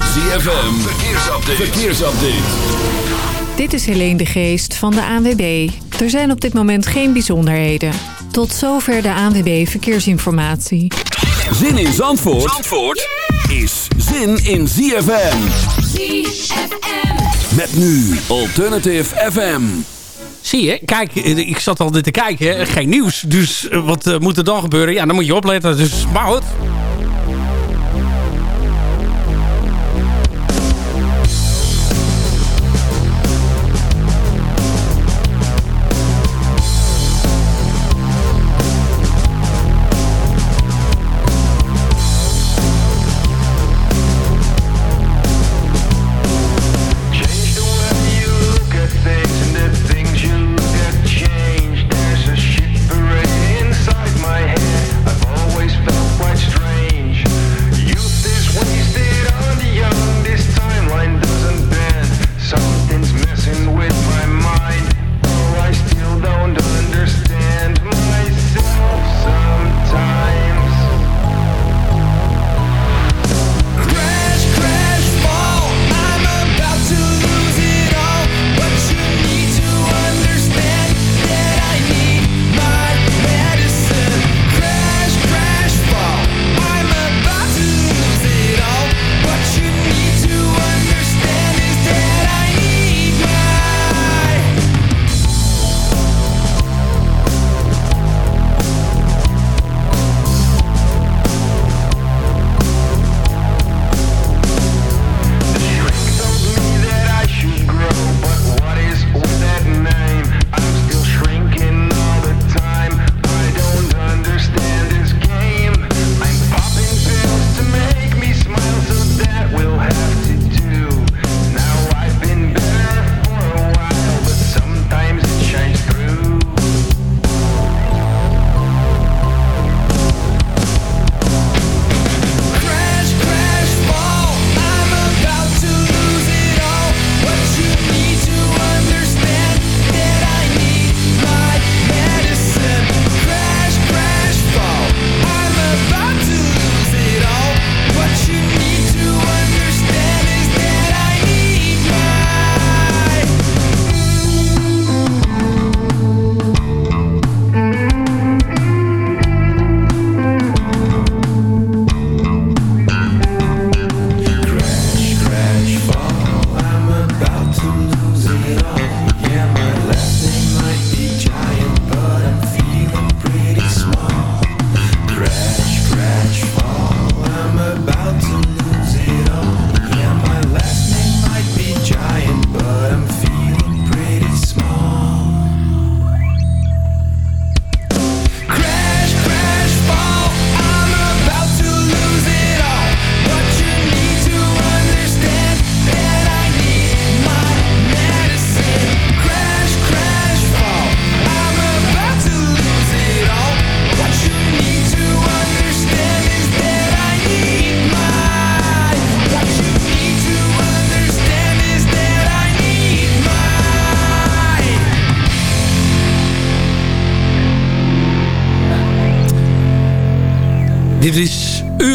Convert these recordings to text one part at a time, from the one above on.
ZFM, verkeersupdate. verkeersupdate. Dit is Helene de Geest van de ANWB. Er zijn op dit moment geen bijzonderheden. Tot zover de ANWB Verkeersinformatie. Zin in Zandvoort, Zandvoort is zin in ZFM. ZFM. Met nu Alternative FM. Zie je, kijk, ik zat al dit te kijken. Geen nieuws. Dus eh, wat uh, moet er dan gebeuren? Ja, dan moet je opletten. Dus, maar goed.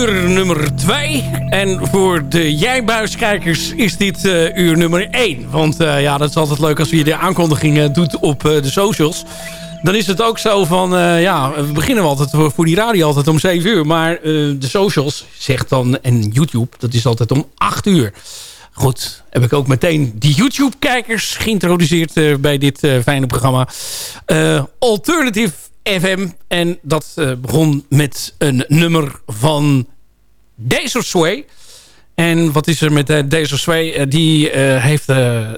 Uur nummer 2. En voor de jijbuiskijkers is dit uh, uur nummer 1. Want uh, ja, dat is altijd leuk als je de aankondiging uh, doet op de socials. Dan is het ook zo van, ja, we beginnen altijd voor die radio altijd om 7 uur. Maar de socials zegt dan, en YouTube, dat is altijd om 8 uur. Goed, heb ik ook meteen die YouTube-kijkers geïntroduceerd bij dit fijne programma. Alternative FM. En dat begon met een nummer van Desert Sway. En wat is er met uh, Desert Sway? Uh, die, heeft,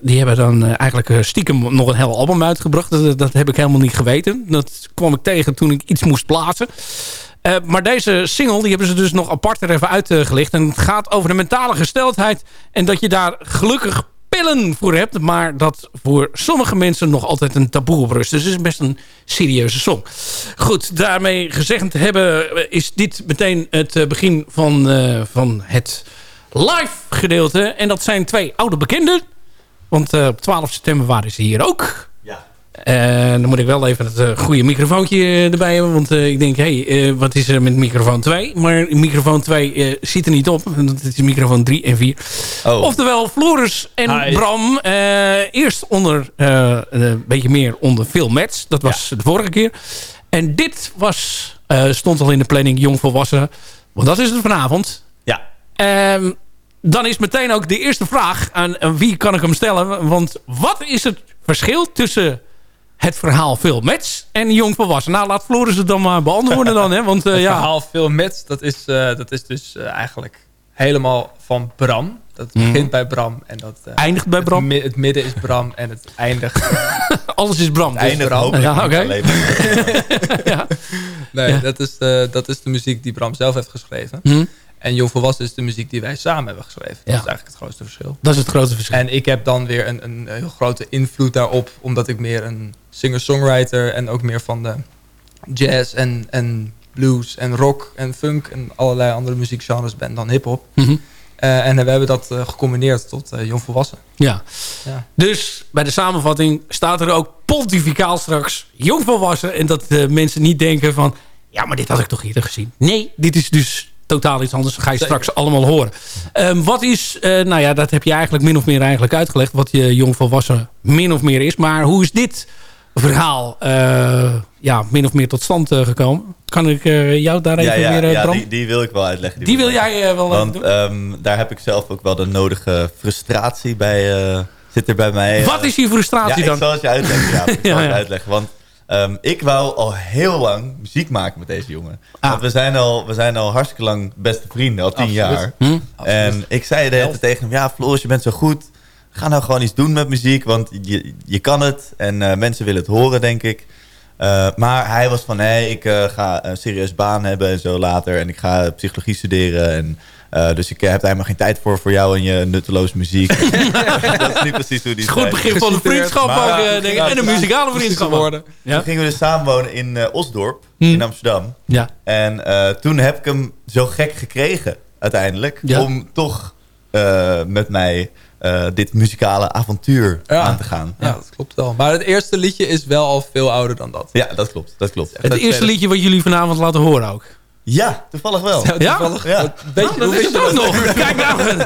die hebben dan eigenlijk stiekem nog een heel album uitgebracht. Dat, dat, heb ik helemaal niet geweten. Dat kwam ik tegen toen ik iets moest plaatsen. maar deze single die hebben ze dus nog apart er even uitgelicht. En het gaat over de mentale gesteldheid. En dat je daar gelukkig pillen voor hebt. Maar dat voor sommige mensen nog altijd een taboe op rust. Dus het is best een serieuze song. Goed, daarmee gezegd hebben is dit meteen het eh, begin van, uh, van het live gedeelte. En dat zijn twee oude bekenden. Want op 12 september waren ze hier ook. Ja. dan moet ik wel even het goede microfoontje erbij hebben. Want ik denk, hé, hey, wat is er met microfoon 2? Maar microfoon 2 zit er niet op. Het is microfoon 3 en 4. Oh. Oftewel, Floris en Bram. eerst onder, een beetje meer onder Phil Mets. Dat was de vorige keer. En dit was, stond al in de planning Jong Volwassen. Want dat is het vanavond. Ja. Um, dan is meteen ook de eerste vraag aan, aan, wie kan ik hem stellen. Want wat is het verschil tussen het verhaal Phil Mets en Jong Volwassen? Nou, laat Floris het dan maar beantwoorden dan. Hè? Want, uh, het ja. verhaal Phil Mets, dat is, uh, dat is dus uh, eigenlijk helemaal van Bram. Dat begint mm. bij Bram. En dat eindigt bij Bram? Het, midden is Bram en het eindigt... Alles is Bram. Het dus eindigt Bram. Ja, oké. ja. Nee, ja. Dat, is de, dat is de muziek die Bram zelf heeft geschreven. Mm. En Jong Volwassen is de muziek die wij samen hebben geschreven. Dat is eigenlijk het grootste verschil. Dat is het grootste verschil. En ik heb dan weer een, een heel grote invloed daarop. Omdat ik meer een singer-songwriter en ook meer van de jazz en, en blues en rock en funk en allerlei andere muziekgenres ben dan hip-hop. Mm -hmm. uh, en we hebben dat uh, gecombineerd tot uh, Jong Volwassen. Ja. ja. Dus bij de samenvatting staat er ook pontificaal straks Jong Volwassen. En dat mensen niet denken van... Ja, maar dit had ik toch eerder gezien. Nee, dit is dus totaal iets anders. Dat ga je straks allemaal horen. Um, wat is, uh, nou ja, dat heb je eigenlijk min of meer eigenlijk uitgelegd. Wat je jong volwassen min of meer is. Maar hoe is dit verhaal uh, ja, min of meer tot stand uh, gekomen? Kan ik jou daar even ja, ja, meer ja, die, die, wil ik wel uitleggen. Die, die wil jij wel Want um, daar heb ik zelf ook wel de nodige frustratie bij... zit er bij mij. Wat is die frustratie dan? ik zal het je uitleggen. Ja, ik zal het uitleggen. Want Um, ik wou al heel lang muziek maken met deze jongen. Ah. Want we zijn, al, we zijn al hartstikke lang beste vrienden, al tien Absoluut. jaar. Hm? En ik zei de hele tegen hem... Ja, Floris, je bent zo goed. Ga nou gewoon iets doen met muziek. Want je, je kan het. En uh, mensen willen het horen, denk ik. Uh, maar hij was van... Nee, ik uh, ga een serieus baan hebben en zo later. En ik ga psychologie studeren. En uh, dus ik heb daar helemaal geen tijd voor voor jou en je nutteloze muziek. dat is niet precies hoe die is. Goed begin van de vriendschap ook, uh, denk En een muzikale vriendschap worden. Ja? Toen gingen we dus samenwonen in uh, Osdorp, hmm. in Amsterdam. Ja. En toen heb ik hem zo gek gekregen, uiteindelijk. Ja. Om toch met mij dit muzikale avontuur ja. aan te gaan. Ja. dat klopt wel. Maar het eerste liedje is wel al veel ouder dan dat. Ja, dat klopt. Dat klopt. Het eerste liedje wat jullie vanavond laten horen ook. Ja, toevallig wel. Ja? Toevallig, ja? Beetje, dat is het ook nog. Kijk nou.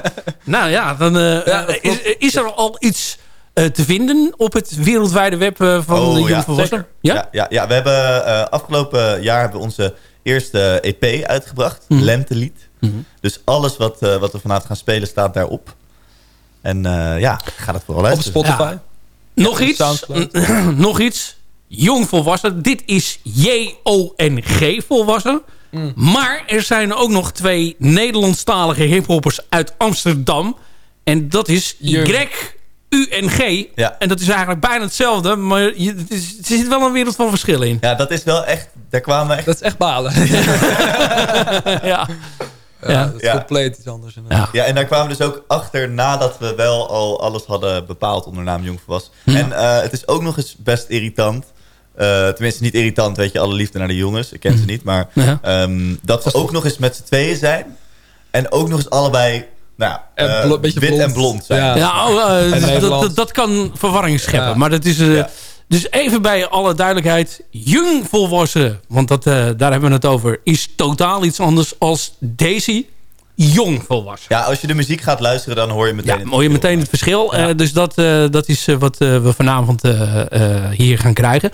nou ja, dan uh, ja, is, is, er al iets uh, te vinden op het wereldwijde web uh, van oh, Jong Volwassen? Ja? Ja, ja, ja, we hebben afgelopen jaar hebben we onze eerste EP uitgebracht. Mm. Lentelied. Mm -hmm. Dus alles wat, wat we vanavond gaan spelen staat daarop. En ja, ga het vooral luisteren. Op Spotify. Nog iets. nog iets. Jong Volwassen. Dit is J-O-N-G Volwassen. Mm. Maar er zijn ook nog twee Nederlandstalige hiphoppers uit Amsterdam. En dat is Y, U en G. Ja. En dat is eigenlijk bijna hetzelfde. Maar je, het is, er zit wel een wereld van verschil in. Ja, dat is wel echt... Daar kwamen echt... Dat is echt balen. ja. Ja, dat is ja. compleet iets anders. Ja. ja, en daar kwamen we dus ook achter nadat we wel al alles hadden bepaald onder naam Jong was. Hm. En uh, het is ook nog eens best irritant. Uh, tenminste, niet irritant, weet je, alle liefde naar de jongens. Ik ken ze niet, maar ja. um, dat ze ook nog eens met z'n tweeën zijn. En ook nog eens allebei nou, uh, wit blond. en blond zijn. Ja, ja oh, uh, dat, dat, kan verwarring scheppen. Ja. Maar dat is... Ja. Dus even bij alle duidelijkheid. Jong volwassen, want dat, daar hebben we het over... is totaal iets anders als Daisy jong volwassen. Ja, als je de muziek gaat luisteren, dan hoor je meteen, ja, het, hoor je meteen het verschil. Ja. Uh, dus dat, uh, dat is uh, wat we vanavond hier gaan krijgen.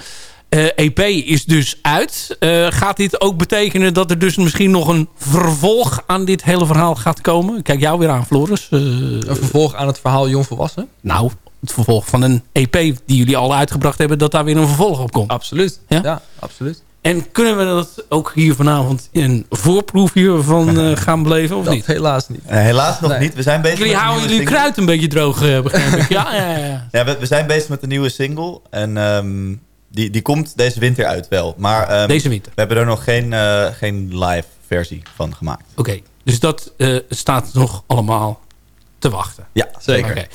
EP is dus uit. gaat dit ook betekenen dat er dus misschien nog een vervolg aan dit hele verhaal gaat komen? Kijk jou weer aan, Floris. een vervolg aan het verhaal Jong Volwassen? Nou, het vervolg van een EP die jullie al uitgebracht hebben... dat daar weer een vervolg op komt. Absoluut. Ja, ja absoluut. En kunnen we dat ook hier vanavond een voorproefje van uh, gaan beleven of dat niet? helaas niet. Uh, helaas nog nee. niet. We zijn bezig jullie houden jullie single. kruid een beetje droog, uh, begrijp ik. ja, ja, ja. ja we, we, zijn bezig met een nieuwe single. En um, die, die komt deze winter uit wel. Maar um, deze winter? we hebben er nog geen, geen live versie van gemaakt. Oké, okay. dus dat staat nog allemaal te wachten? Ja, zeker. Okay.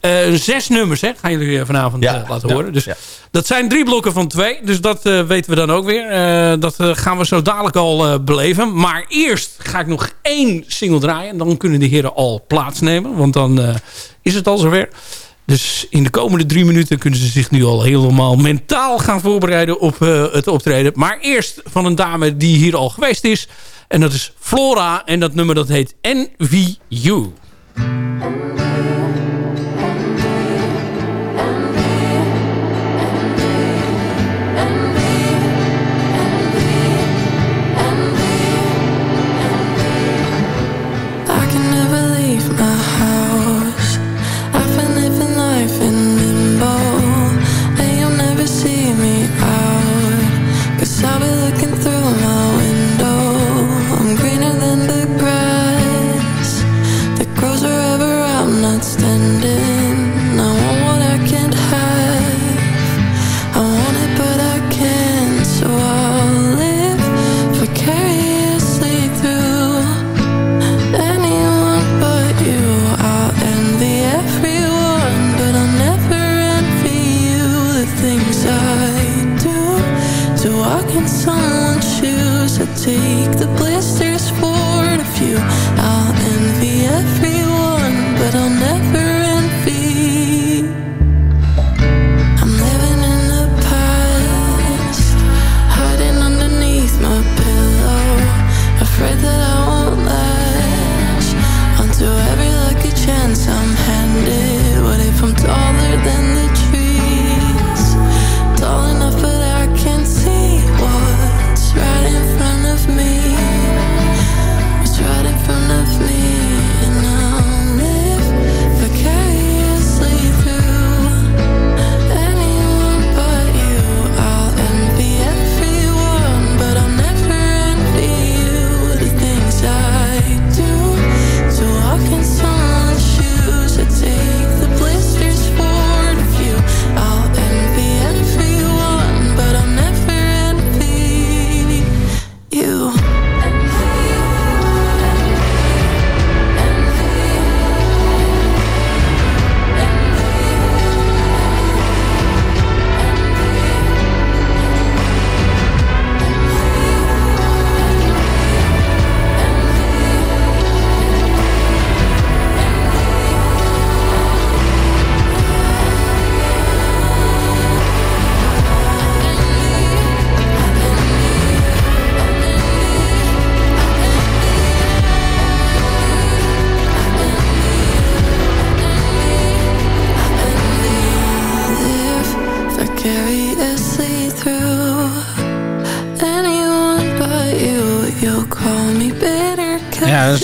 Uh, zes nummers hè, gaan jullie vanavond ja, uh, laten ja, horen. Dus ja. dat zijn drie blokken van twee. Dus dat uh, weten we dan ook weer. dat gaan we zo dadelijk al beleven. Maar eerst ga ik nog één single draaien. En dan kunnen de heren al plaatsnemen. Want dan is het al zover. Dus in de komende drie minuten kunnen ze zich nu al helemaal mentaal gaan voorbereiden op het optreden. Maar eerst van een dame die hier al geweest is. En dat is Flora. En dat nummer dat heet NVU.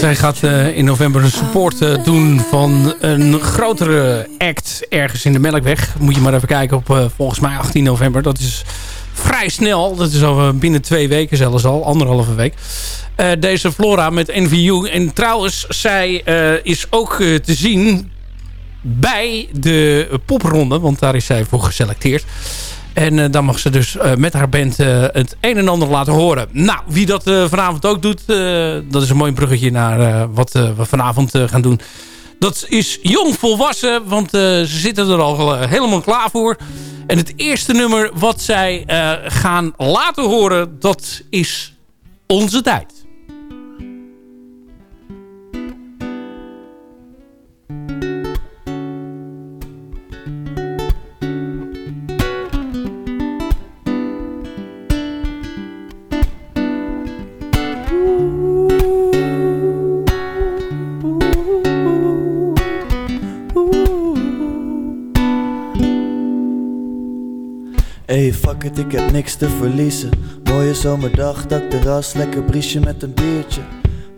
Zij gaat uh, in november een support uh, doen van een grotere act ergens in de Melkweg. Moet je maar even kijken op uh, volgens mij 18 november. Dat is vrij snel. Dat is al binnen twee weken zelfs al. Anderhalve week. deze Flora met NVU. En trouwens, zij is ook te zien bij de popronde. Want daar is zij voor geselecteerd. En uh, dan mag ze dus uh, met haar band uh, het een en ander laten horen. Nou, wie dat vanavond ook doet, dat is een mooi bruggetje naar wat we vanavond gaan doen. Dat is jong volwassen, want ze zitten er al helemaal klaar voor. En het eerste nummer wat zij gaan laten horen, dat is Onze Tijd. It, ik heb niks te verliezen. Mooie zomerdag, dakterras, lekker briesje met een biertje.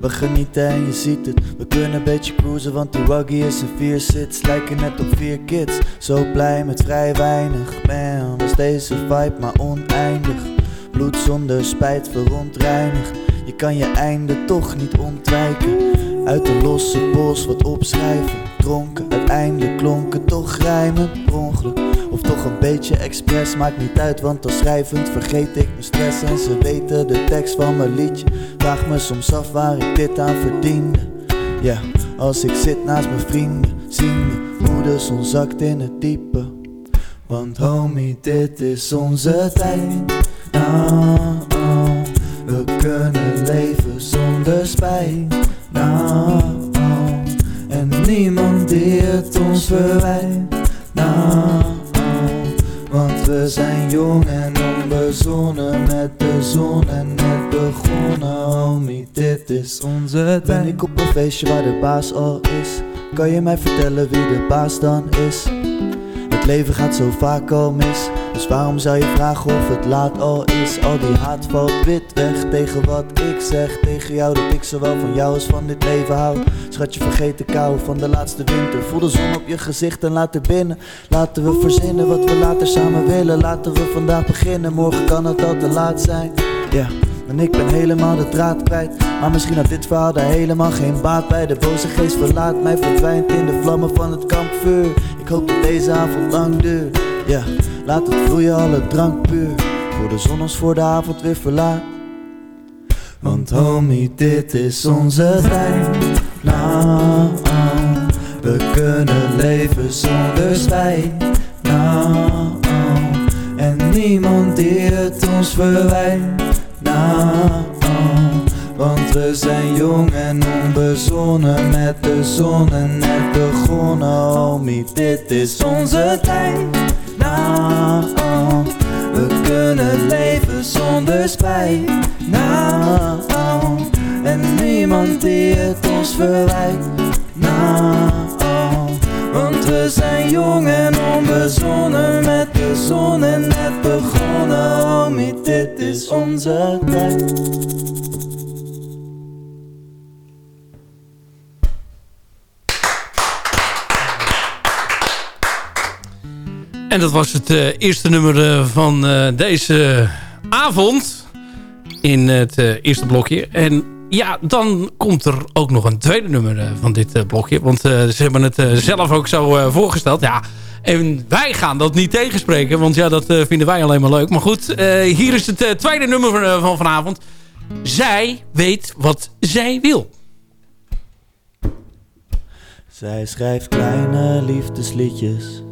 We genieten en je ziet het, we kunnen een beetje cruisen, want die waggy is een vier sits. Lijken net op vier kids, zo blij met vrij weinig. Man, was deze vibe maar oneindig. Bloed zonder spijt verontreinigd. Je kan je einde toch niet ontwijken. Uit een losse bos wat opschrijven. Dronken, uiteindelijk klonken toch rijmen. ongeluk of toch een beetje expres, maakt niet uit, want als schrijvend vergeet ik mijn stress. En ze weten de tekst van mijn liedje. Vraag me soms af waar ik dit aan verdiende. Ja, als ik zit naast mijn vrienden, zien de moeder zon zakt in het diepe. Want homie, dit is onze tijd. Nou, oh, we kunnen leven zonder spijt. Nou, oh, en niemand die het ons verwijt. Nou, we zijn jong en onbezonnen met de zon en net begonnen, homie. Dit is onze tijd. Ben ik op een feestje waar de baas al is? Kan je mij vertellen wie de baas dan is? Leven gaat zo vaak al mis. Dus waarom zou je vragen of het laat al is? Al die haat valt wit weg tegen wat ik zeg. Tegen jou dat ik zowel van jou als van dit leven hou Schat je vergeet de kou van de laatste winter. Voel de zon op je gezicht en laat er binnen. Laten we verzinnen wat we later samen willen. Laten we vandaag beginnen, morgen kan het al te laat zijn. Ja en ik ben helemaal de draad kwijt. Maar misschien had dit verhaal daar helemaal geen baat bij. De boze geest verlaat mij, verdwijnt in de vlammen van het kampvuur Ik hoop dat deze avond lang duurt. Ja, laat het vloeien, alle drank puur. Voor de zon ons voor de avond weer verlaat. Want homie, dit is onze tijd. Nou, we kunnen leven zonder spijt. Nou, en niemand die het ons verwijt want we zijn jong en onbezonnen met de zon en net begonnen Homie, dit is onze tijd. Nou, we kunnen leven zonder spijt. Nou, en niemand die het ons verwijt. Nou, want we zijn jong en onbezonnen met de zon en net begonnen Homie, dit is onze tijd En dat was het uh, eerste nummer uh, van uh, deze avond. In het eerste blokje. En ja, dan komt er ook nog een tweede nummer van dit blokje. Want ze hebben het zelf ook zo voorgesteld. Ja, en wij gaan dat niet tegenspreken. Want ja, dat vinden wij alleen maar leuk. Maar goed, hier is het tweede nummer van vanavond. Zij weet wat zij wil. Zij schrijft kleine liefdesliedjes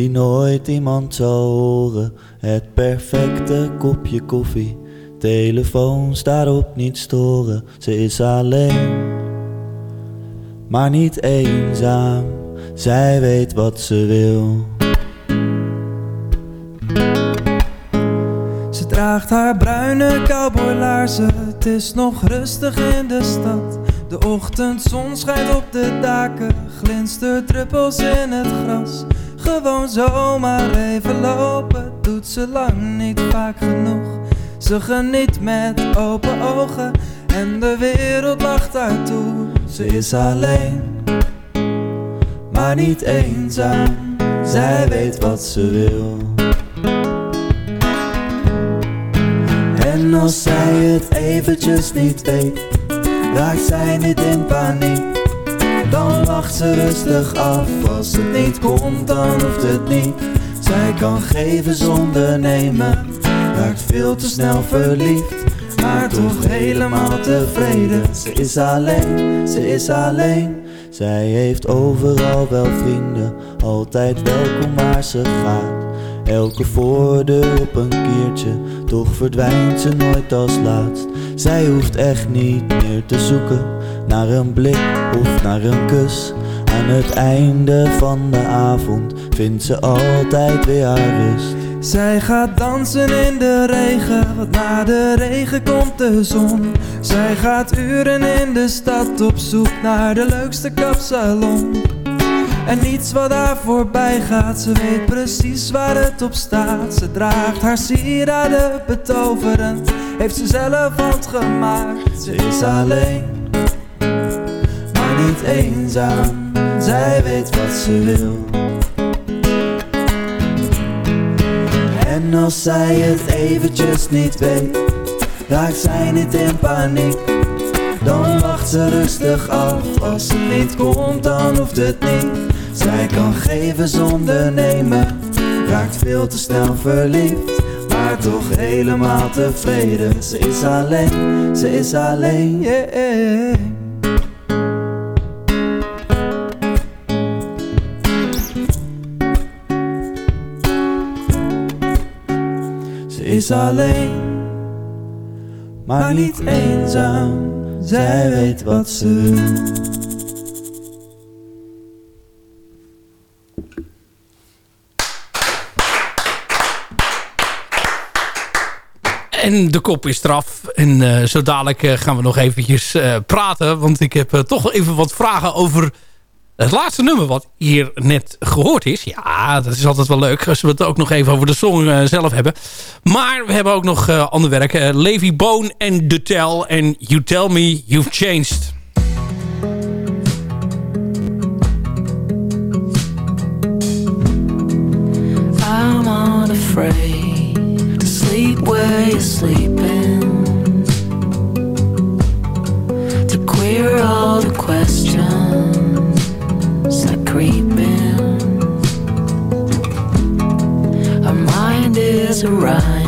die nooit iemand zal horen. Het perfecte kopje koffie, telefoon staat op niet storen. Ze is alleen, maar niet eenzaam. Zij weet wat ze wil. Ze draagt haar bruine cowboylaarzen. Het is nog rustig in de stad. De ochtendzon schijnt op de daken, glinstert druppels in het gras. Gewoon zomaar even lopen, doet ze lang niet vaak genoeg. Ze geniet met open ogen en de wereld lacht haar toe. Ze is alleen, maar niet eenzaam. Zij weet wat ze wil. En als zij het eventjes niet weet, raakt zij niet in paniek dan wacht ze rustig af. Als het niet komt dan hoeft het niet. Zij kan geven zonder nemen. Raakt veel te snel verliefd Maar toch helemaal tevreden. Ze is alleen, ze is alleen. Zij heeft overal wel vrienden. Altijd welkom waar ze gaat. Elke voordeur op een keertje Toch verdwijnt ze nooit als laatst. Zij hoeft echt niet meer te zoeken naar een blik of naar een kus. Aan het einde van de avond vindt ze altijd weer haar rust. Zij gaat dansen in de regen, want na de regen komt de zon. Zij gaat uren in de stad op zoek naar de leukste kapsalon. En niets wat daar voorbij gaat, ze weet precies waar het op staat. Ze draagt haar sieraden betoverend, heeft ze zelf gemaakt. Ze is alleen niet eenzaam, zij weet wat ze wil. En als zij het eventjes niet weet, raakt zij niet in paniek. Dan wacht ze rustig af, als het niet komt dan hoeft het niet. Zij kan geven zonder nemen, raakt veel te snel verliefd. Maar toch helemaal tevreden, ze is alleen, ze is alleen, yeah. alleen, maar niet eenzaam. Zij weet wat ze. En de kop is eraf. En eh, zo dadelijk eh, gaan we nog eventjes eh, praten. Want ik heb toch even wat vragen over het laatste nummer wat hier net gehoord is. Ja, dat is altijd wel leuk als we het ook nog even over de song zelf hebben. Maar we hebben ook nog ander werk. Levi Bone en The Tell. En You Tell Me You've Changed. afraid to sleep where you're sleeping. To queer all the To arise.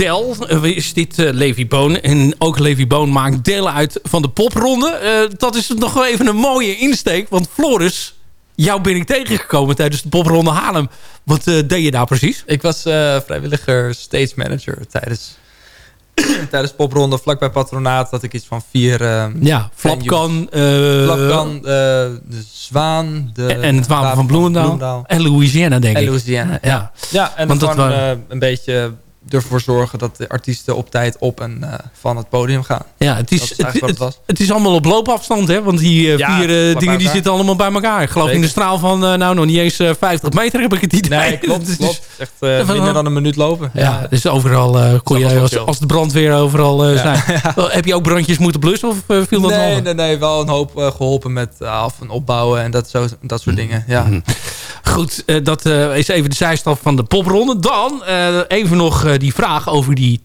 Met de Tel eh, is dit uh, Levi Boon. En ook Levi Boon maakt deel uit van de popronde. Uh, dat is nog wel even een mooie insteek. Want Floris, jou ben ik tegengekomen tijdens de popronde Haarlem. Wat deed je daar precies? Ik was vrijwilliger stage manager tijdens tijdens popronde vlakbij Patronaat dat ik iets van vier... Uh, ja, Flapkan. Uh, Flapkan, uh, de Zwaan. De en het Wapen van Bloemendaal. En Louisiana, denk ik. En Louisiana, ja. Ja, ja en Want dat gewoon een beetje ervoor zorgen dat de artiesten op tijd op en uh, van het podium gaan. Ja, het is, het, het, het, is allemaal op loopafstand, hè? Want die uh, vier uh, dingen die zitten allemaal bij elkaar. Ik geloof Zeker. in de straal van, nou nog niet eens 50 meter heb ik het idee. Nee, klopt. dus, klopt. Echt minder dan een minuut lopen. Ja, ja. dus overal kon je als, als, de brandweer overal zijn. heb je ook brandjes moeten blussen of viel dat nee, nee, nee, wel een hoop geholpen met af en opbouwen en dat, zo, dat soort mm. dingen. Ja. Mm. Goed, dat is even de zijstap van de popronde. Dan even nog die vraag over die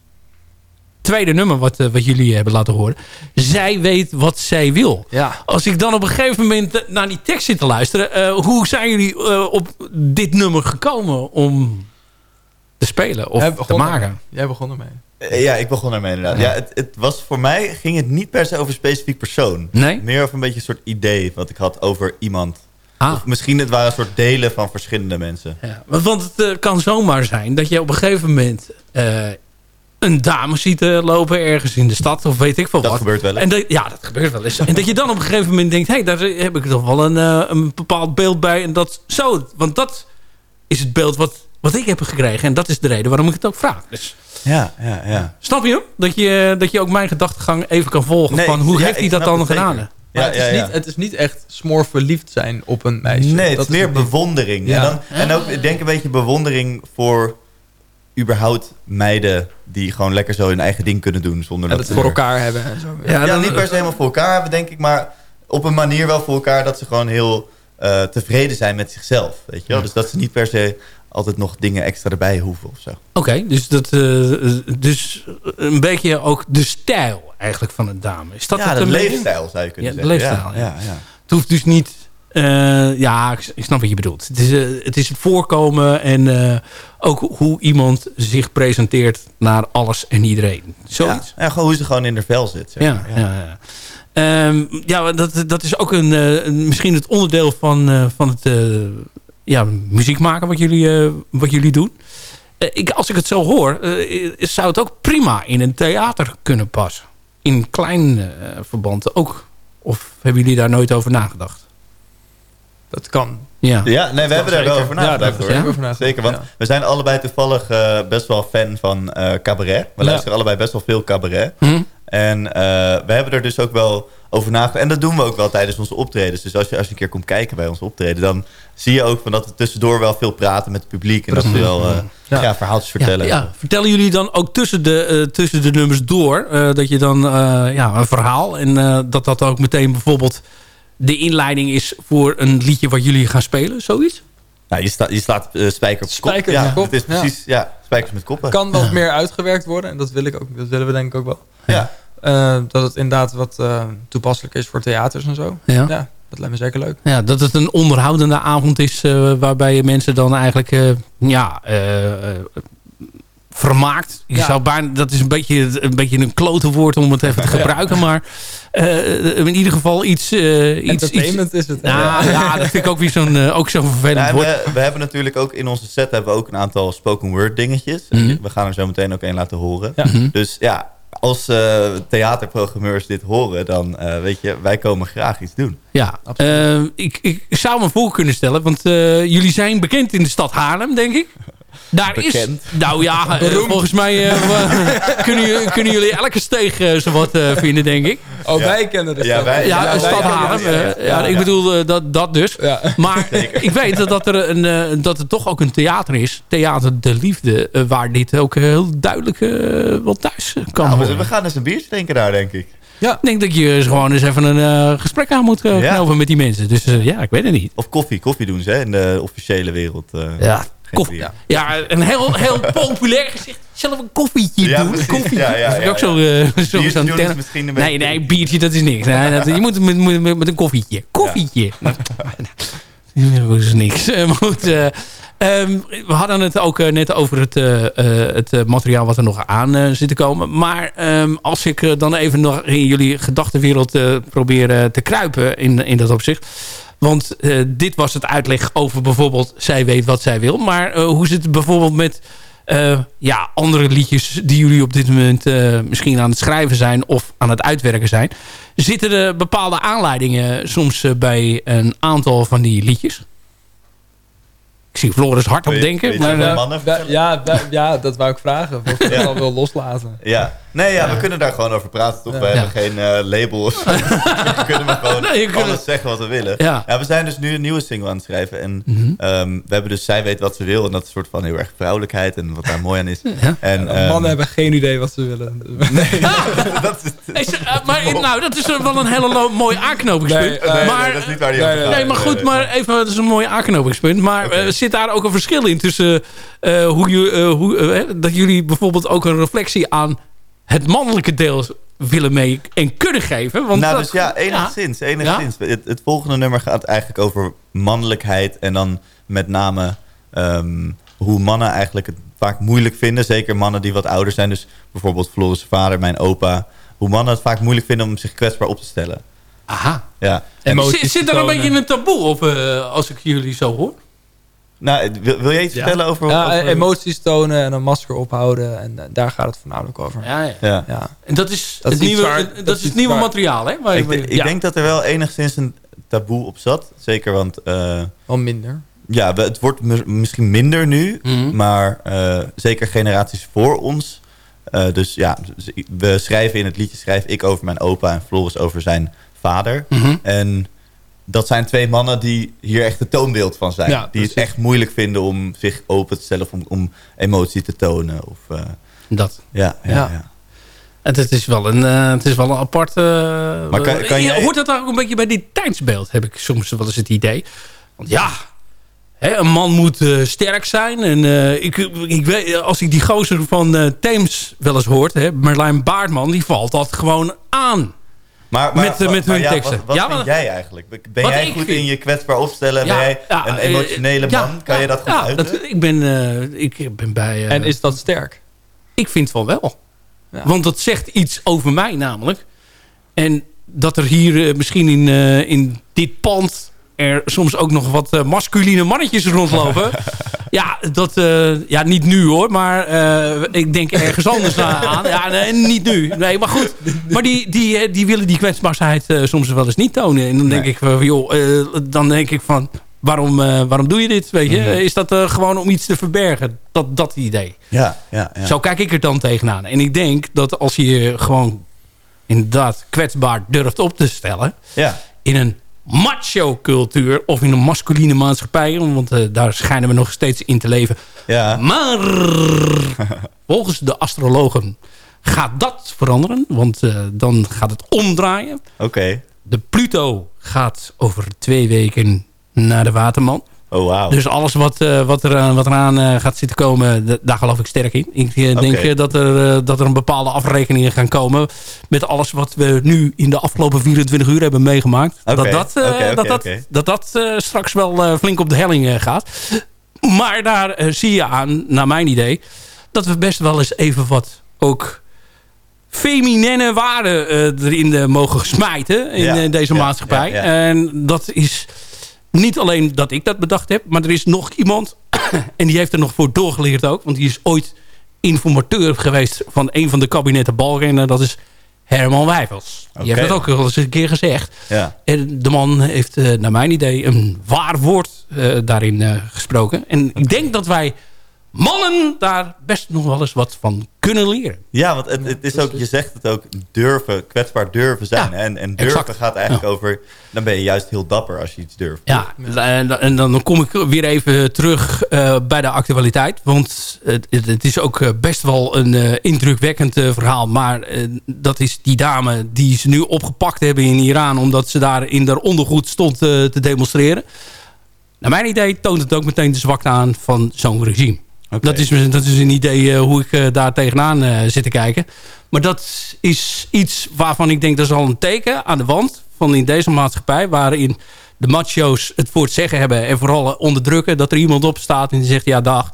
tweede nummer wat, uh, wat jullie hebben laten horen. Zij weet wat zij wil. Ja. Als ik dan op een gegeven moment naar die tekst zit te luisteren... Uh, hoe zijn jullie uh, op dit nummer gekomen om te spelen of te maken? Jij begon ermee. Ja, ik begon ermee inderdaad. Ja, het, het, was voor mij ging het niet per se over een specifiek persoon. Nee? Meer over een beetje een soort idee wat ik had over iemand Ah. Of misschien het waren een soort delen van verschillende mensen. Ja, want het uh, kan zomaar zijn dat je op een gegeven moment... Uh, een dame ziet uh, lopen ergens in de stad of weet ik veel dat wat. Dat gebeurt wel eens. En dat, ja, dat gebeurt wel eens. en dat je dan op een gegeven moment denkt... hé, hey, daar heb ik toch wel een, een bepaald beeld bij. En dat zo, want dat is het beeld wat, wat ik heb gekregen. En dat is de reden waarom ik het ook vraag. Dus, ja, ja, ja. Snap je? Dat je, dat je ook mijn gedachtegang even kan volgen. van hoe heeft hij dat dan gedaan? Ja, het, is Niet, het is niet echt smoor verliefd zijn op een meisje. Nee, het is meer bewondering. En, dan, en ook, ik denk een beetje bewondering voor überhaupt meiden die gewoon lekker zo hun eigen ding kunnen doen. Zonder dat, het voor elkaar hebben. En zo. Ja, dan, niet per se helemaal voor elkaar hebben, denk ik. Maar op een manier wel voor elkaar dat ze gewoon heel uh, tevreden zijn met zichzelf. Weet je wel? Dus dat ze niet per se altijd nog dingen extra erbij hoeven of zo. Oké, dus, dat, uh, dus een beetje ook de stijl eigenlijk van een dame. Is dat ja, de leefstijl zou je kunnen ja, zeggen. De leefstijl, ja. ja. ja. Het hoeft dus niet... Uh, ja, ik, snap wat je bedoelt. Het is, uh, het, is het voorkomen en ook hoe iemand zich presenteert naar alles en iedereen. Zoiets. Ja, ja gewoon hoe ze gewoon in de vel zit. Zeg ja, ja. ja, Um, ja, dat, dat is ook een, een, misschien het onderdeel van, van het ja, muziek maken wat jullie, wat jullie doen. ik, als ik het zo hoor, zou het ook prima in een theater kunnen passen. In klein verband ook. Of hebben jullie daar nooit over nagedacht? Dat kan. Ja, ja nee, we hebben daar wel over nagedacht. Ja, hoor. Ja? Zeker, want we zijn allebei toevallig uh, best wel fan van uh, cabaret. We luisteren allebei best wel veel cabaret. Hm? En uh, we hebben er dus ook wel over nagedacht. En dat doen we ook wel tijdens onze optredens. Dus als je, als je een keer komt kijken bij ons optreden... dan zie je ook van dat we tussendoor wel veel praten met het publiek. En dat we wel ja. ja. verhaaltjes vertellen. Ja, Vertellen jullie dan ook tussen de, tussen de nummers door... dat je dan ja, een verhaal... en dat dat ook meteen bijvoorbeeld de inleiding is voor een liedje wat jullie gaan spelen, zoiets? Nou, je, sta, je slaat uh, spijker op spijker kop. Ja, kop. Het is precies, ja. ja. spijkers met koppen. Kan wat meer uitgewerkt worden en dat, wil ik ook, dat willen we denk ik ook wel. Ja. Uh, dat het inderdaad wat uh, toepasselijk is voor theaters en zo. Ja. ja. Dat lijkt me zeker leuk. Ja, dat het een onderhoudende avond is waarbij mensen dan eigenlijk ja, vermaakt. Je ja. zou bijna, dat is een beetje, een beetje een klote woord om het even te gebruiken. Maar uh, in ieder geval iets... Uh, iets Entertainment iets, is het. Ja, ja, dat vind ik ook weer zo'n uh, ook zo'n vervelend woord. We, we, hebben natuurlijk ook in onze set hebben we ook een aantal spoken word dingetjes. Mm -hmm. We gaan er zo meteen ook een laten horen. Ja. Mm -hmm. Dus ja, als uh, theaterprogrammeurs dit horen, dan uh, weet je, wij komen graag iets doen. Ja, uh, ik, ik zou me voor kunnen stellen, want jullie zijn bekend in de stad Haarlem, denk ik. Daar Bekend. is, nou ja, uh, volgens mij uh, kunnen, kunnen, jullie elke steeg uh, zowat vinden, denk ik. Oh, ja. wij kennen de ja, wij, ja, ja, stad Haarlem. Ja, ja, ik bedoel dat, dat dus. Maar ik weet dat, dat, er een, dat er toch ook een theater is. Theater de Liefde. waar dit ook heel duidelijk wel thuis kan nou. We gaan eens een biertje drinken daar, denk ik. Ja. Ik denk dat je gewoon eens even een gesprek aan moet knopen met die mensen. Dus ja, ik weet het niet. Of koffie. Koffie doen ze hè, in de officiële wereld. ja, Koffie. Ja. ja, een heel, heel populair gezicht. We een koffietje ja, doen? Precies. Koffie. Ja, ja, ja, ook zo, uh, zo misschien een. Nee, nee, biertje dat is niks. Nee, dat, je moet met, met, met een koffietje. Koffietje. Ja. dat is niks. Maar goed, uh, um, we hadden het ook net over het, uh, het materiaal wat er nog aan zit te komen. Maar um, als ik dan even nog in jullie gedachtenwereld probeer te kruipen in, in dat opzicht... Want uh, dit was het uitleg over bijvoorbeeld... zij weet wat zij wil. Maar uh, hoe zit het bijvoorbeeld met uh, ja, andere liedjes... die jullie op dit moment misschien aan het schrijven zijn... of aan het uitwerken zijn? Zitten er bepaalde aanleidingen soms bij een aantal van die liedjes? Ik zie Floris hard op denken. Maar, mannen ja, ja, ja, dat wou ik vragen. Of je het al wil loslaten. Ja. Nee, ja, we kunnen daar gewoon over praten. Toch? We hebben geen uh, label of zo. we kunnen maar gewoon nee, alles kunt... zeggen wat we willen. Ja. we zijn dus nu een nieuwe single aan het schrijven. En mm -hmm. um, we hebben dus Zij weet wat ze wil. En dat is een soort van heel erg vrouwelijkheid. En wat daar mooi aan is. En, um, mannen hebben geen idee wat ze willen. Nee, dat is... is uh, maar nou, dat is wel een hele mooi aanknopingspunt. Nee, nee, maar, nee, dat is niet waar die gaat. Nee, maar goed, maar even, dat is een mooi aanknopingspunt. Maar okay. uh, zit daar ook een verschil in tussen hoe, je, hoe dat jullie bijvoorbeeld ook een reflectie aan het mannelijke deel willen mee en kunnen geven. Want nou, dat, dus ja, enigszins. Ja. enigszins. Ja? Het, het, volgende nummer gaat eigenlijk over mannelijkheid. En dan met name um, hoe mannen eigenlijk het vaak moeilijk vinden. Zeker mannen die wat ouder zijn. Dus bijvoorbeeld Floris' vader, mijn opa. Hoe mannen het vaak moeilijk vinden om zich kwetsbaar op te stellen. Aha. Ja. Zit, zit er een beetje een taboe op als ik jullie zo hoor? Nou, wil, wil je iets vertellen over, ja, Emoties tonen en een masker ophouden. En daar gaat het voornamelijk over. Ja, ja. ja. En dat is het nieuwe, dat, is het nieuwe materiaal, hè? ik, ik denk dat er wel enigszins een taboe op zat. Zeker, want... wel minder. Ja, het wordt misschien minder nu. Mhm. Maar zeker generaties voor ons uh, dus ja, we schrijven in het liedje, schrijf ik over mijn opa en Floris over zijn vader. Mm En dat zijn twee mannen die hier echt het toonbeeld van zijn. Ja, die het echt moeilijk vinden om zich open te stellen of om, om emotie te tonen. Of, uh, dat. Ja, ja, ja. Het, is wel een, uh, het is wel een apart... Uh, maar kan, kan jij... Hoort dat ook een beetje bij dit tijdsbeeld, heb ik soms wel eens het idee. Want ja, een man moet uh, sterk zijn. En ik, ik weet, als ik die gozer van Thames wel eens hoort, hè, Merlijn Baardman, die valt dat gewoon aan. Maar, maar, met, met hun ja, teksten. Wat, wat vind jij eigenlijk? Ben jij goed in je kwetsbaar opstellen? ben jij een emotionele man? kan je dat goed ja, dat, ik, ben, ik ben bij... en is dat sterk? Ik vind van wel. Want dat zegt iets over mij namelijk. En dat er hier misschien in, in dit pand er soms ook nog wat uh, masculine mannetjes rondlopen. ja, dat, uh, ja, niet nu hoor, maar uh, ik denk ergens anders aan. Ja, nee, niet nu. Nee, maar goed. Maar die, die, die willen die kwetsbaarheid soms wel eens niet tonen. En dan denk ik van, joh, dan denk ik van, waarom, waarom doe je dit? Weet je? Mhm. Is dat gewoon om iets te verbergen? Dat, dat idee. Ja, ja, ja. Zo kijk ik er dan tegenaan. En ik denk dat als je gewoon inderdaad kwetsbaar durft op te stellen... Ja. in een macho-cultuur of in een masculine maatschappij. Want uh, daar schijnen we nog steeds in te leven. Ja. Maar volgens de astrologen gaat dat veranderen. Want uh, dan gaat het omdraaien. Oké. De Pluto gaat over twee weken naar de Waterman. Oh, wow. Dus alles wat, uh, wat, er, wat eraan uh, gaat zitten komen, daar geloof ik sterk in. Ik okay. denk dat, er, dat er een bepaalde afrekeningen gaan komen... met alles wat we nu in de afgelopen 24 uur hebben meegemaakt. Okay. Dat dat, okay, dat, dat, dat, dat straks wel flink op de helling gaat. Maar daar zie je aan, naar mijn idee... dat we best wel eens even wat ook feminine waarden erin mogen smijten... in ja, deze ja, maatschappij. Ja, en dat is niet alleen dat ik dat bedacht heb, maar er is nog iemand... en die heeft er nog voor doorgeleerd ook. Want die is ooit informateur geweest van een van de kabinetten Balken. Dat is Herman Wijfels. Die heeft dat ook al eens een keer gezegd. Ja. En de man heeft, uh, naar mijn idee, een waar woord uh, daarin uh, gesproken. En ik denk dat wij mannen daar best nog wel eens wat van kunnen leren. Ja, want het, het is ook, je zegt het ook, durven, kwetsbaar durven zijn. en, en durven gaat eigenlijk over, dan ben je juist heel dapper als je iets durft. Ja, en, en dan kom ik weer even terug uh, bij de actualiteit. Want het, het is ook eh, best wel een uh, indrukwekkend verhaal. Maar dat is die dame die ze nu opgepakt hebben in Iran... omdat ze daar in haar ondergoed stond te demonstreren. Naar mijn idee toont het ook meteen de zwakte aan van zo'n regime. Dat, is, dat is een idee uh, hoe ik uh, daar tegenaan uh, zit te kijken. Maar dat is iets waarvan ik denk dat is al een teken aan de wand van in deze maatschappij. Waarin de macho's het voor het zeggen hebben en vooral onderdrukken. Dat er iemand op staat en die zegt ja dag,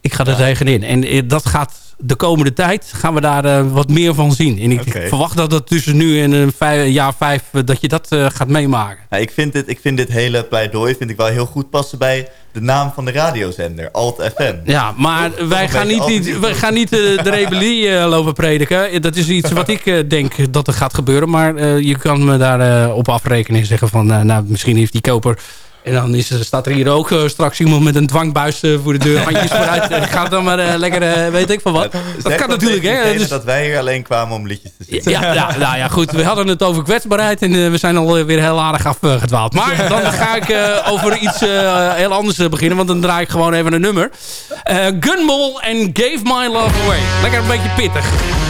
ik ga er ja. tegenin. En dat gaat de komende tijd gaan we daar uh, wat meer van zien. En ik okay. verwacht dat dat tussen nu en een vijf, jaar vijf... Uh, dat je dat uh, gaat meemaken. Ja, ik, vind dit, ik vind dit hele pleidooi vind ik wel heel goed passen bij de naam van de radiozender. Alt FM. Ja, maar wij, gaan niet, niet, wij gaan niet de rebellie lopen prediken. Dat is iets wat ik denk dat er gaat gebeuren. Maar je kan me daar op afrekenen en zeggen van... nou, misschien heeft die koper en dan is, staat er hier ook uh, straks iemand met een dwangbuis uh, voor de deur. Handjes vooruit. En gaat dan maar lekker, weet ik van wat. dat kan natuurlijk. Hè? Dus, dat wij hier alleen kwamen om liedjes te zingen. Ja, ja, nou ja, goed. We hadden het over kwetsbaarheid. En we zijn alweer heel aardig afgedwaald. Maar dan ga ik over iets heel anders beginnen. Want dan draai ik gewoon even een nummer. Gunmole en Gave My Love Away. Lekker een beetje pittig.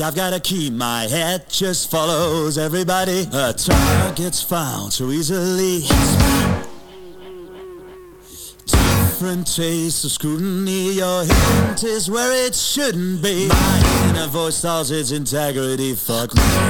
I've got a key. My head just follows everybody. A target's found so easily. Different tastes of scrutiny. Your hint is where it shouldn't be. My inner voice tells its integrity. Fuck me.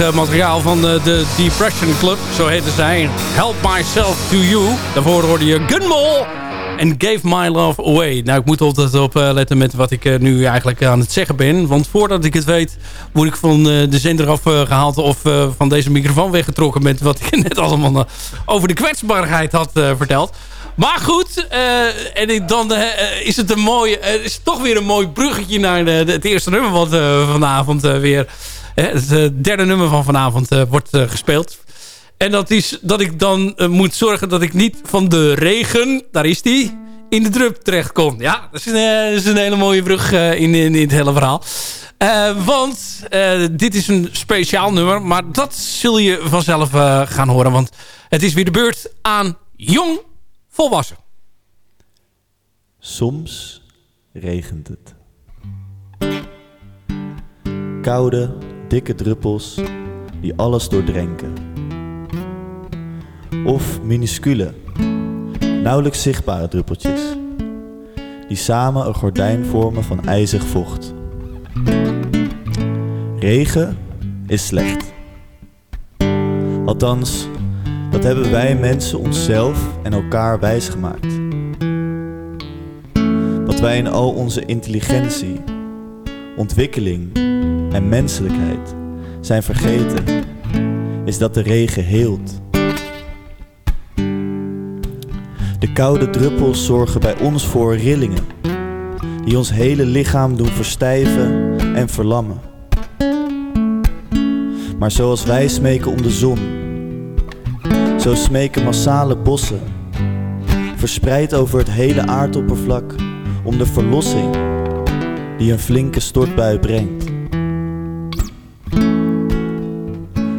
Eh, materiaal van eh, de Depression Club. Zo heette zij. Help Myself to You. Daarvoor hoorde je Gunmole en Gave My Love Away. Nou, ik moet altijd op uh, letten met wat ik nu eigenlijk aan het zeggen ben. Want voordat ik het weet, word ik van de zender afgehaald... of van deze microfoon weggetrokken met wat ik net allemaal over de kwetsbaarheid had verteld. Maar goed, en dan is het een mooi, is toch weer een mooi bruggetje naar de, het eerste nummer wat vanavond weer het eh, derde nummer van vanavond eh, wordt eh, gespeeld. En dat is dat ik dan moet zorgen dat ik niet van de regen, daar is die, in de drup terecht kom. Ja, dat is een, is een hele mooie brug in, in, het hele verhaal. want dit is een speciaal nummer, maar dat zul je vanzelf gaan horen. Want het is weer de beurt aan jong volwassen. Soms regent het. Koude, dikke druppels die alles doordrenken. Of minuscule, nauwelijks zichtbare druppeltjes, die samen een gordijn vormen van ijzig vocht. Regen is slecht. Althans, dat hebben wij mensen onszelf en elkaar wijsgemaakt. Wat wij in al onze intelligentie, ontwikkeling en menselijkheid zijn vergeten, is dat de regen heelt. De koude druppels zorgen bij ons voor rillingen, die ons hele lichaam doen verstijven en verlammen. Maar zoals wij smeken om de zon, zo smeken massale bossen, verspreid over het hele aardoppervlak, om de verlossing die een flinke stortbui brengt.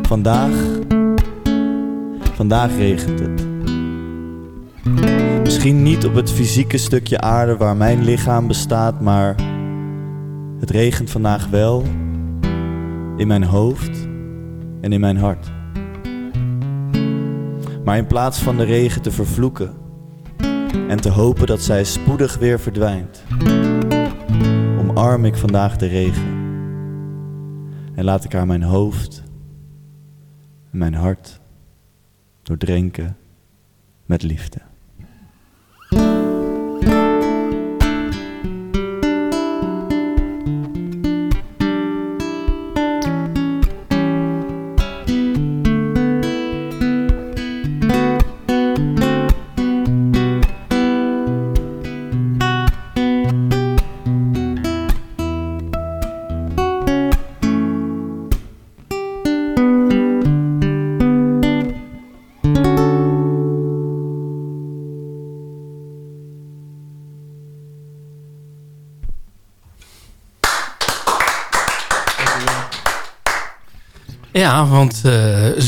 Vandaag, vandaag regent het. Misschien niet op het fysieke stukje aarde waar mijn lichaam bestaat, maar het regent vandaag wel in mijn hoofd en in mijn hart. Maar in plaats van de regen te vervloeken en te hopen dat zij spoedig weer verdwijnt, omarm ik vandaag de regen en laat ik haar mijn hoofd mijn hart doordrenken met liefde.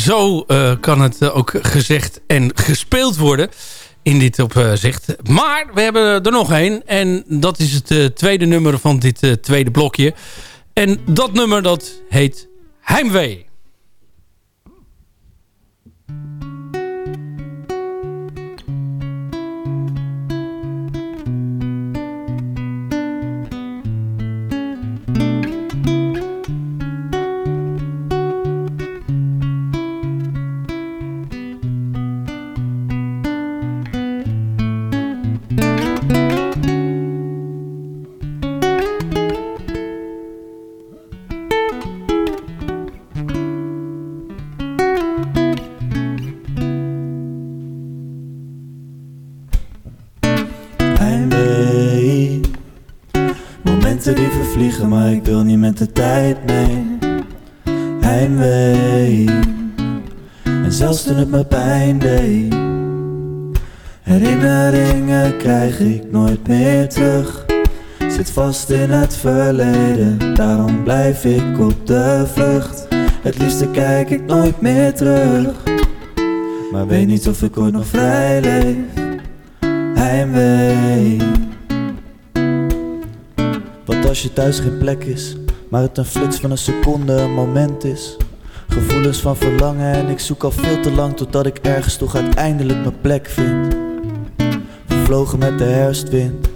Zo uh, kan het uh, ook gezegd en gespeeld worden in dit opzicht. Maar we hebben er nog één en dat is het tweede nummer van dit tweede blokje. En dat nummer dat heet Heimwee. Maar ik wil niet met de tijd mee. Heimwee, en zelfs toen het me pijn deed. Herinneringen krijg ik nooit meer terug. Zit vast in het verleden, daarom blijf ik op de vlucht. Het liefste kijk ik nooit meer terug. Maar weet niet of ik ooit nog vrij leef. Heimwee als je thuis geen plek is, maar het een flits van een seconde, een moment is. Gevoelens van verlangen en ik zoek al veel te lang totdat ik ergens toch uiteindelijk mijn plek vind. Vervlogen met de herfstwind.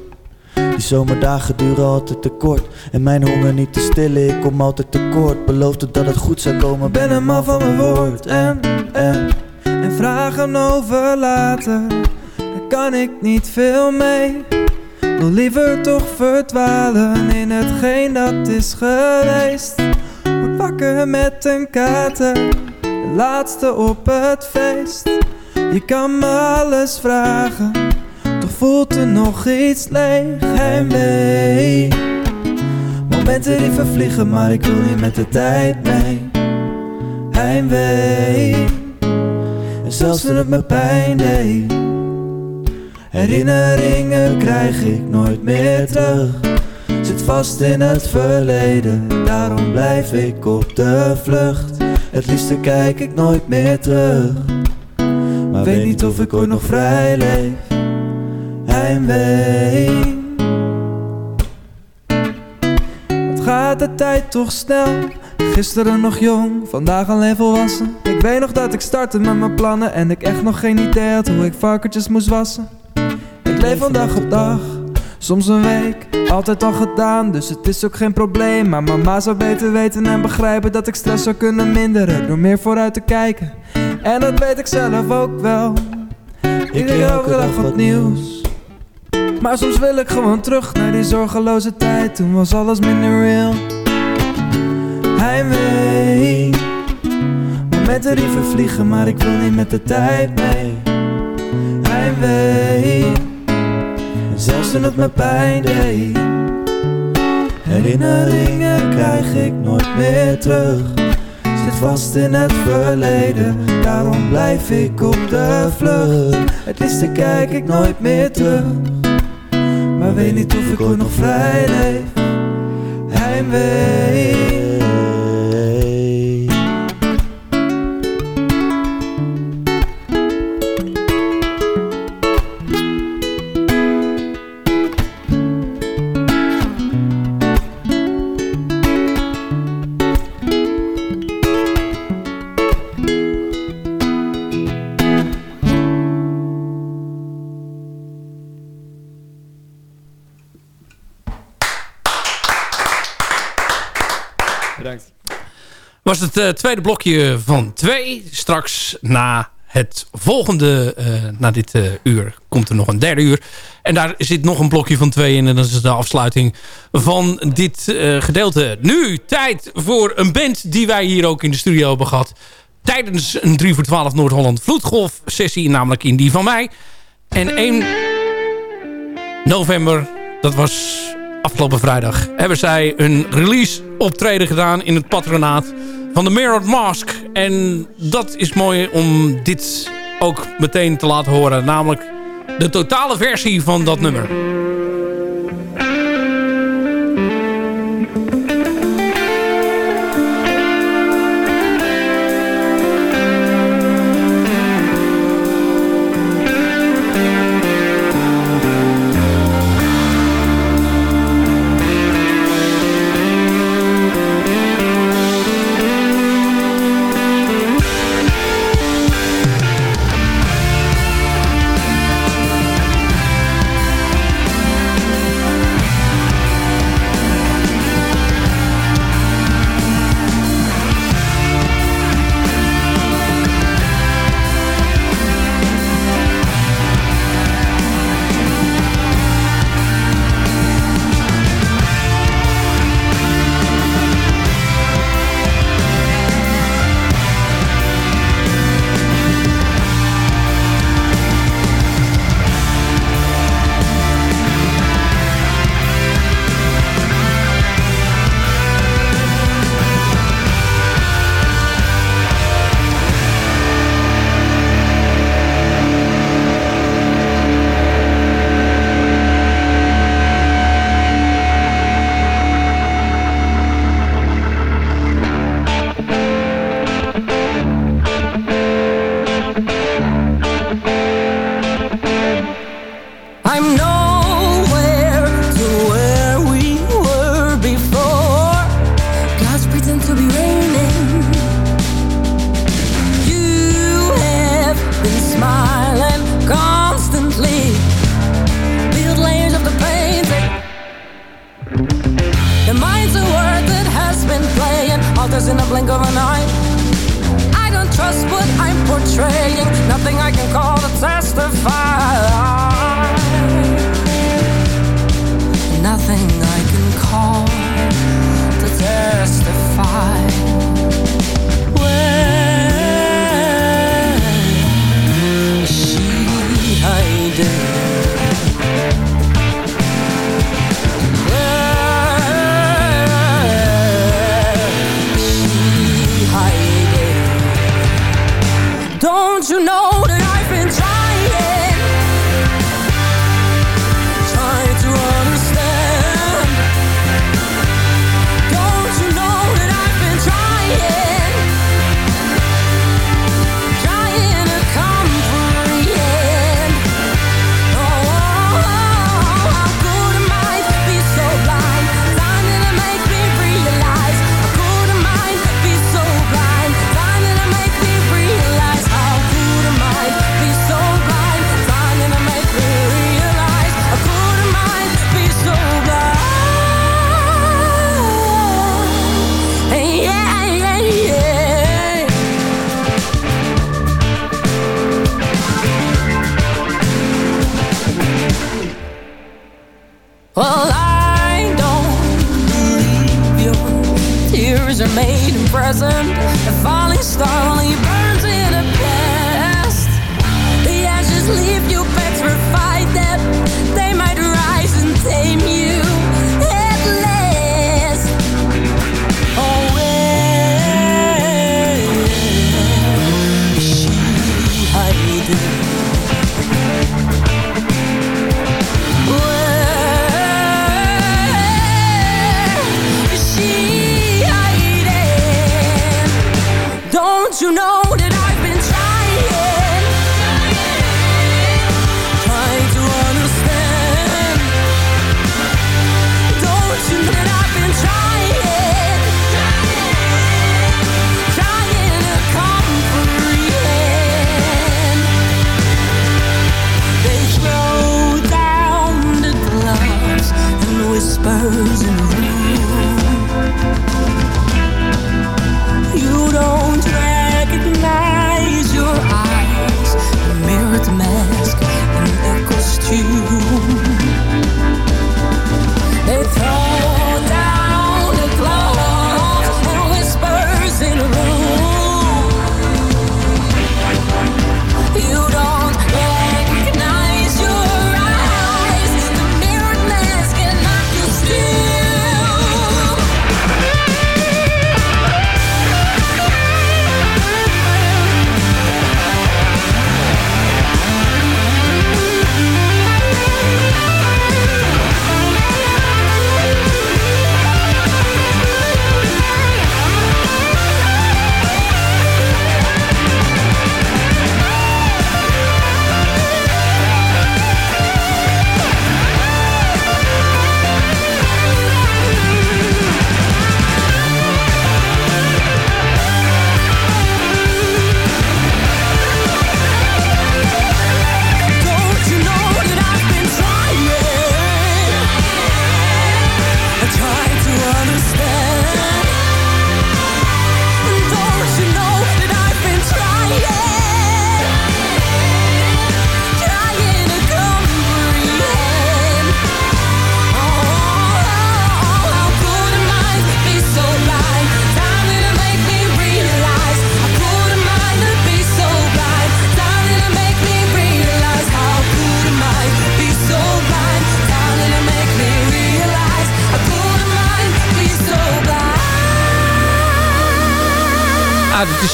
Die zomerdagen duren altijd te kort En mijn honger niet te stillen, ik kom altijd tekort Beloofde dat het goed zou komen, ben een man van mijn woord En, en, en vragen over later Daar kan ik niet veel mee wil liever toch verdwalen in hetgeen dat is geweest. Word wakker met een kater, de laatste op het feest. Je kan me alles vragen, toch voelt er nog iets leeg mee. Momenten die vervliegen, maar ik wil niet met de tijd mee. Heimwee. En zelfs toen het me pijn deed Herinneringen krijg ik nooit meer terug. Zit vast in het verleden Daarom blijf ik op de vlucht. Het liefste kijk ik nooit meer terug. Maar weet niet of ik ooit nog vrij leef. Heimwee. Wat gaat de tijd toch snel. Gisteren nog jong, vandaag alleen volwassen. Ik weet nog dat ik startte met mijn plannen En ik echt nog geen idee had hoe ik varkentjes moest wassen leef van dag op dag. Soms een week, altijd al gedaan, dus het is ook geen probleem. Maar mama zou beter weten en begrijpen dat ik stress zou kunnen minderen Door meer vooruit te kijken, en dat weet ik zelf ook wel. Ik leer elke dag wat nieuws. Maar soms wil ik gewoon terug naar die zorgeloze tijd. Toen was alles minder real. Heimwee Momenten die vervliegen, maar ik wil niet met de tijd mee. Heimwee zelfs toen het me pijn deed. Herinneringen krijg ik nooit meer terug. Zit vast in het verleden, daarom blijf ik op de vlucht. Het liefste kijk ik nooit meer terug. Maar weet niet of ik ooit nog vrij leef. Heimwee. Was het uh, tweede blokje van twee. Straks na het volgende, na dit uur, komt er nog een derde uur. En daar zit nog een blokje van twee in. En dat is de afsluiting van dit gedeelte. Nu tijd voor een band die wij hier ook in de studio hebben gehad. Tijdens een 3 voor 12 Noord-Holland vloedgolf sessie. Namelijk in die van mij. En 1 november, dat was afgelopen vrijdag... hebben zij een release optreden gedaan in het patronaat van de Mirrored Mask. En dat is mooi om dit ook meteen te laten horen. Namelijk de totale versie van dat nummer.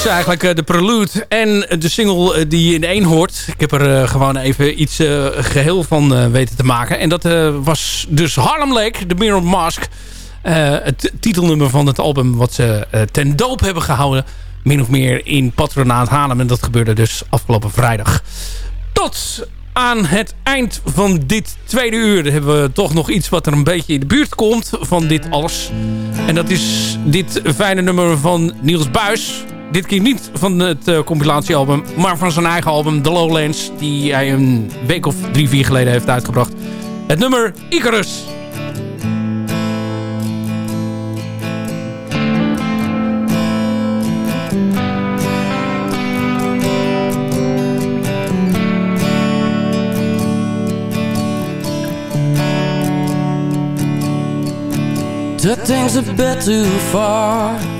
Is eigenlijk de prelude en de single die je in één hoort. Ik heb er gewoon even iets geheel van weten te maken. En dat was dus Harlem Lake, The Mirror Mask. het titelnummer van het album wat ze ten doop hebben gehouden. Min of meer in Patronaat Haarlem. En dat gebeurde dus afgelopen vrijdag. Tot aan het eind van dit tweede uur hebben we toch nog iets wat er een beetje in de buurt komt van dit alles. En dat is dit fijne nummer van Niels Buis. Dit keer niet van het uh, compilatiealbum, maar van zijn eigen album The Lowlands. Die hij een week of drie, vier geleden heeft uitgebracht. Het nummer Icarus. Took things a bit too far.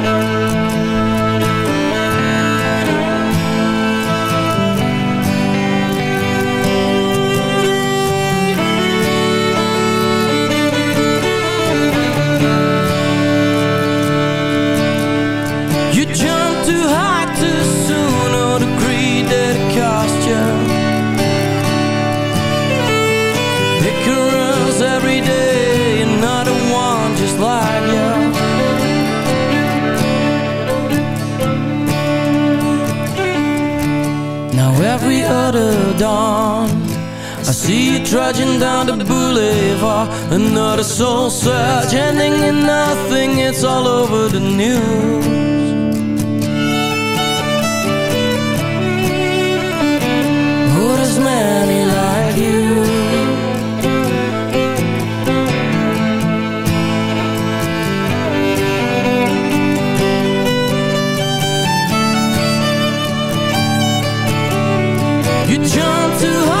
too high too soon or the greed that it cost you Pickers every day another one just like you Now every other dawn I see you trudging down the boulevard. Another soul search ending in nothing It's all over the news. many like you. You jump too high.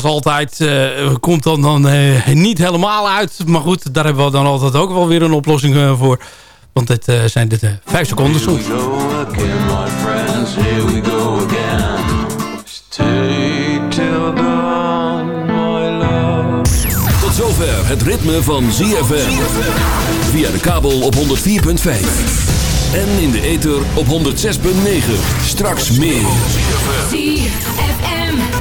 zoals altijd uh, komt dan, dan uh, niet helemaal uit. Maar goed, daar hebben we dan altijd ook wel weer een oplossing uh, voor. Want het zijn de vijf seconden soms. Tot zover het ritme van ZFM. Via de kabel op 104.5. En in de ether op 106.9. Straks meer.